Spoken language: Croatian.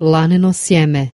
laneno sjeme.